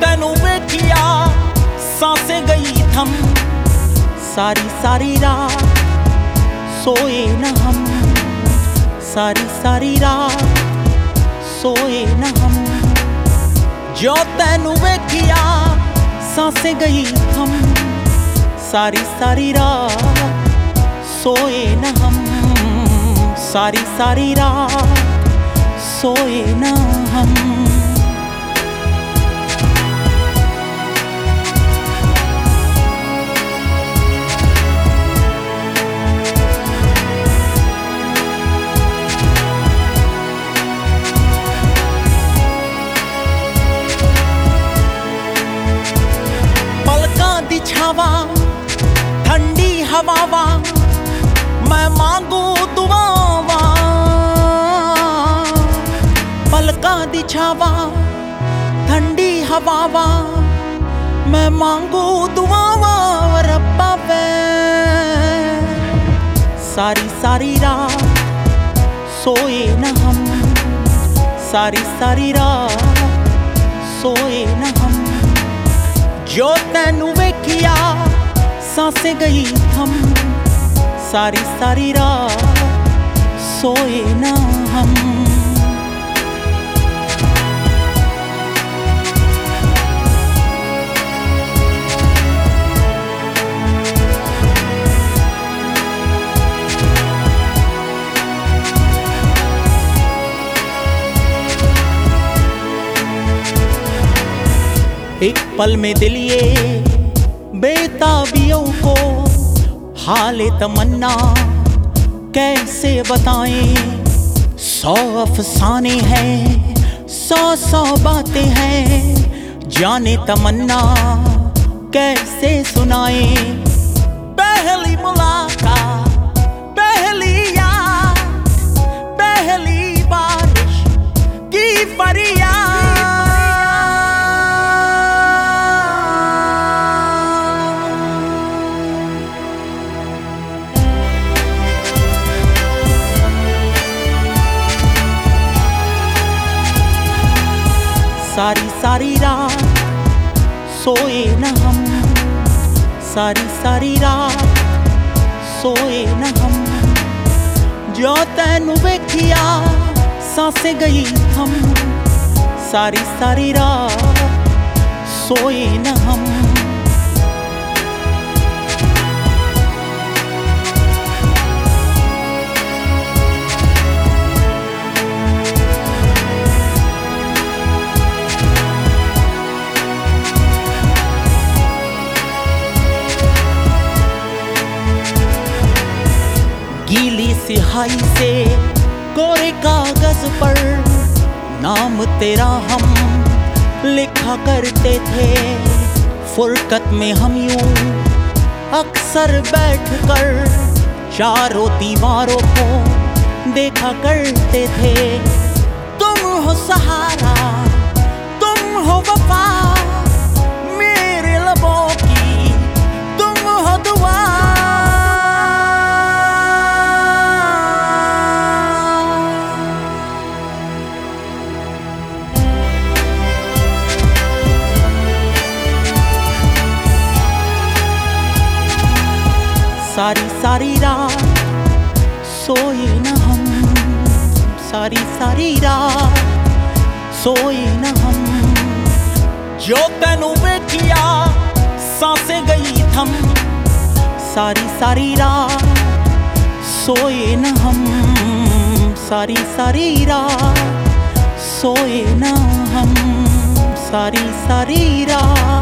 कनू वेखिया साँसें गई थम। सारी सारी रात सोए न हम। सारी सारी रात सोए न हम। जो तेन वेखिया साँसें गई थम। सारी सारी रात सोए न हम। सारी सारी रात सोए न हम। हवावा, मैं मांगू दुआवा। पलका दिछावा, ठंडी हवावा, मैं मांगू दुआवा, रब्बा पे सारी सारी रात सोए न हम, सारी सारी रात सोए न हम। जो तेनू वेखिया साँसें गई हम सारी सारी रात सोए ना हम। एक पल में दिल ये बेताबियों को हाल तमन्ना कैसे बताएँ? सौ अफसाने हैं, सौ सौ बातें हैं, जाने तमन्ना कैसे सुनाएँ? सारी सारी रात सोए न हम सारी सारी रात सोए न हम जो ਤੈਨੂੰ ਵੇਖਿਆ ਸਾਂਸੇ ਗਈ ਥਮ ਸਾਰੀ ਸਾਰੀ ਰਾਤ ਸੋਏ ਨਾ ਹਮ सिहाई से कोरे कागज़ पर नाम तेरा हम लिखा करते थे। फुरकत में हम यूँ अक्सर बैठकर चारों दीवारों को देखा करते थे। तुम हो सहारा, तुम हो वफा सारी सारी रात सोए न हम, सारी सारी रात सोए न हम। जो तेनू वेखिया सांसे गई थम। सारी सारी रात सोए न हम, सारी सारी रात सोए न हम, सारी सारी रात